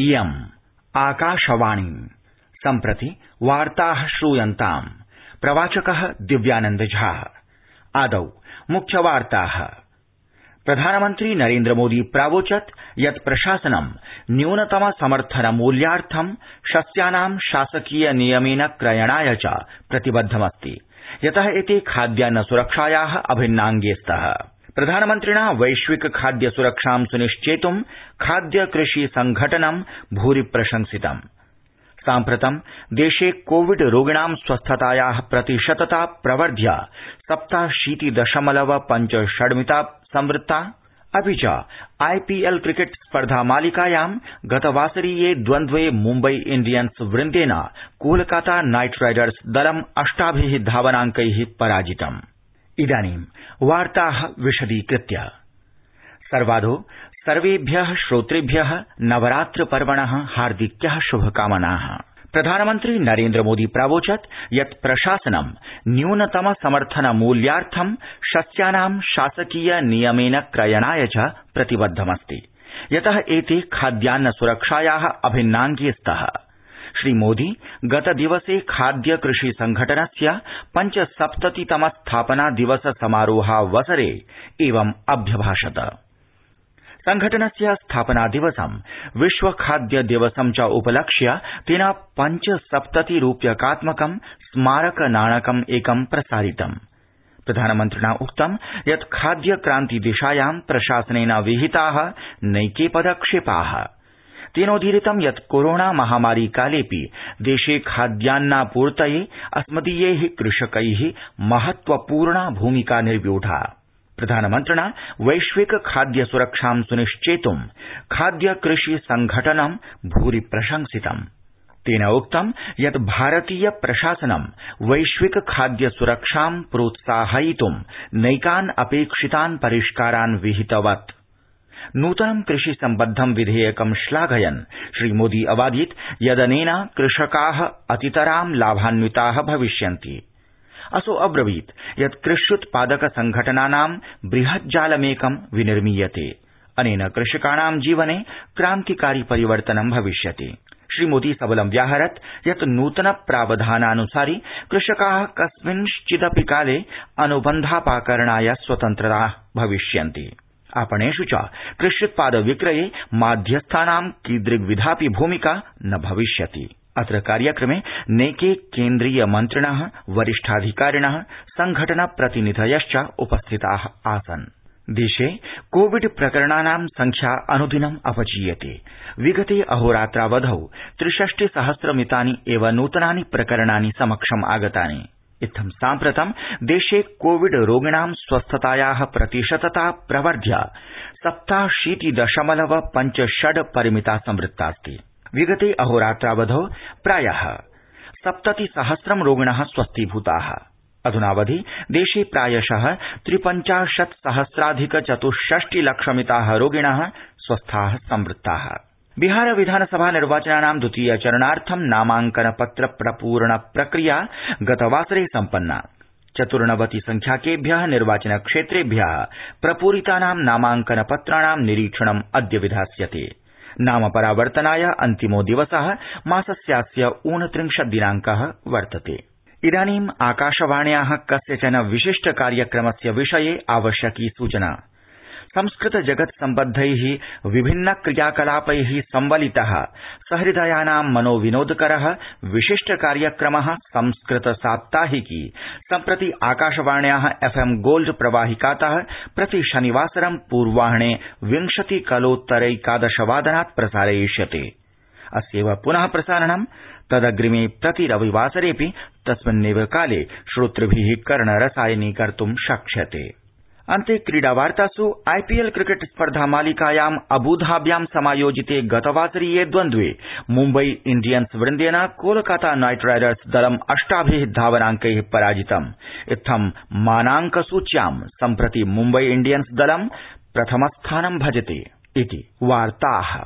इयम् आकाशवाणी सम्प्रति वार्ताः श्रूयन्ताम्। प्रवाचकः दिव्यानन्द झा। आदौ मुख्यवार्ताः। प्रधानमन्त्री नरेन्द्रमोदी प्रावोचत् यत् प्रशासनं न्यूनतम समर्थन मूल्यार्थं शस्यानां शासकीय नियमेन क्रयणाय च प्रतिबद्धमस्ति। यतः एते खाद्यान्न सुरक्षायाः अभिन्नाङ्गे स्तः। प्रधानमन्त्रिणा वैश्विक खाद्य सुरक्षां सुनिश्चेतुं खाद्य कृषि संघटनं भूरि प्रशंसितम् साम्प्रतं देशे कोविड रोगिणां स्वस्थतायाः प्रतिशतता प्रवर्ध्य सप्ताशीति दशमलव पञ्च षड्मिता संवृत्ता। अपि च आईपीएल क्रिकेट स्पर्धा मालिकायां गतवासरीये द्वन्द्वे मुम्बई इण्डियन्स वृन्देन कोलकाता नाइट राइडर्स दलम् अष्टाभिः धावनाङ्कैः पराजितम्। इदानीं सर्वादो सर्वेभ्यः श्रोतृभ्यः नवरात्र पर्वणः हार्दिक्यः शुभकामनाः। प्रधानमन्त्री नरेन्द्रमोदी प्रावोचत् यत् प्रशासनं न्यूनतम समर्थन मूल्यार्थं शस्यानां शासकीय नियमेन क्रयणाय च प्रतिबद्धमस्ति। यतः एते खाद्यान्न सुरक्षायाः अभिन्नाङ्गे स्तः श्रीमोदी गतदिवसे खाद्य कृषि संघटनस्य पञ्चसप्ततितम स्थापना दिवस समारोहावसरे एवम् अभ्यभाषत। संघटनस्य स्थापना दिवसं विश्व खाद्य दिवसं च उपलक्ष्य तेन पञ्चसप्तति रूप्यकात्मकं स्मारक नाणकम् एकं प्रसारितम्। प्रधानमन्त्रिणा उक्तं यत् खाद्य क्रान्ति दिशायां प्रशासनेन विहिताः नैके पदक्षेपाः तेनोदीरितं यत् कोरोना महामारी कालेऽपि देशे खाद्यान्नापूर्तये अस्मदीयै कृषकै महत्वपूर्णा भूमिका निर्व्यूढा। प्रधानमन्त्रिणा वैश्विक खाद्य सुरक्षां सुनिश्चेतुं खाद्य कृषि संघटनं भूरि प्रशंसितम् तेन उक्तं यत् भारतीय प्रशासनं वैश्विक खाद्य सुरक्षां प्रोत्साहयितुं नैकान् अपेक्षितान् परिष्कारान् विहितवत्। नूतनं कृषि सम्बद्धं विधेयकं श्लाघयन्। श्रीमोदी अवादीत् यदनेन कृषकाः अतितरां लाभान्विताः भविष्यन्ति। असौ अब्रवीत् यत् कृष्युत्पादक संघटनानां बृहज्जालमेकं विनिर्मीयते। अनेन कृषकाणां जीवने क्रान्तिकारि परिवर्तनं भविष्यति। श्रीमोदी सबलं व्याहरत् यत् नूतन प्रावधानानुसारि कृषकाः कस्मिंश्चिदपि काले अनुबन्धापाकरणाय स्वतन्त्रा भविष्यन्ति आपणेषु च कृष्युत्पाद विक्रये माध्यस्थानां कीदृग्विधापि भूमिका न भविष्यति। अत्र कार्यक्रमे नैके केंद्रीय मन्त्रिणः वरिष्ठाधिकारिणः संघटन प्रतिनिधयश्च उपस्थिताः आसन्। देशे कोविड प्रकरणानां संख्या अनुदिनम् अपचीयते। विगते अहोरात्रावधौ त्रिषष्टि सहस्रमितानि एव नूतनानि प्रकरणानि समक्षम् आगतानि। इत्थं साम्प्रतं देशे कोविड रोगिणां स्वस्थतायाः प्रतिशतता प्रवर्ध्य सप्ताशीति दशमलव पञ्च षड् परिमिता संवृत्तास्ति विगते अहोरात्रावधौ प्राय सप्तति सहस्रं रोगिणः स्वस्थीभूताः। अधुनावधि देशे प्रायश त्रिपञ्चाशत् सहस्राधिक चतुष्षष्टि लक्षमिताः रोगिणः स्वस्थाः संवृत्ताः। बिहार विधानसभा निर्वाचनानां द्वितीय चरणार्थं नामांकन पत्र प्रपूरण प्रक्रिया गतवासरे सम्पन्ना। चतुर्णवति संख्याकेभ्य निर्वाचन क्षेत्रेभ्य प्रपूरितानां नामांकन पत्राणां निरीक्षणम् अद्य विधास्यते। नाम परावर्तनाय अन्तिमो दिवस मासस्यास्य ऊनत्रिंशत् दिनांक वर्तते। इदानीम् आकाशवाण्या कस्यचन विशिष्ट कार्यक्रमस्य विषये आवश्यकी सूचना। संस्कृत जगत् सम्बद्धै विभिन्न क्रियाकलापै संवलितः। सहृदयानां मनोविनोदकर विशिष्ट कार्यक्रम संस्कृत साप्ताहिकी सम्प्रति आकाशवाण्या एफएम् गोल्ड प्रवाहिकात प्रति शनिवासरं पूर्वाह्ने विंशति कलोत्तरैकादश वादनात् प्रसारयिष्यते। अस्यैव पुनः प्रसारणं तदग्रिमे प्रति रविवासरेऽपि तस्मिन्नेव काले श्रोतृभिः कर्णरसायनीकर्तुं शक्ष्यते। अन्ते क्रीडा वार्तास् आईपीएल क्रिकेट स्पर्धा मालिकायाम् अब्धाब्यां समायोजिते गतवासरीये द्वन्द्वे। मुम्बई इण्डियन्स वृन्देन कोलकाता नाइट राइडर्स दलम् अष्टाभि धावनांकै पराजितम्। इत्थं मानांक सूच्यां सम्प्रति मुम्बई इण्डियन्स दलं प्रथमस्थानं भजते इति वार्ताः।